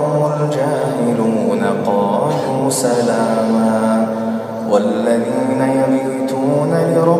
خاطبهم الجاهلون قالوا سلاما والذين يبيتون لربهم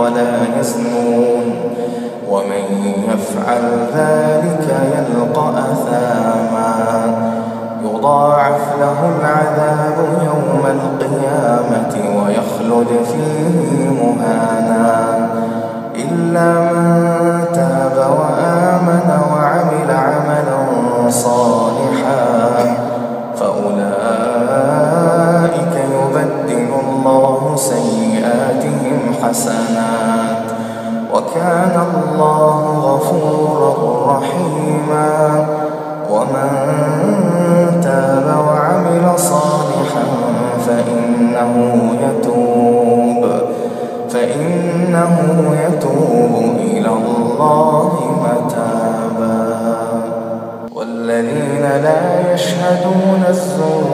ولا يزنون. ومن يفعل ذلك يلقى أثاما. يضاعف له العذاب يوم القيامة ويخلد فيه مهانا. إلا سيئاتهم حسنات. وكان الله غفورا رحيما. ومن تاب وعمل صالحا فإنه يتوب. فإنه يتوب إلى الله متابا. والذين لا يشهدون الزور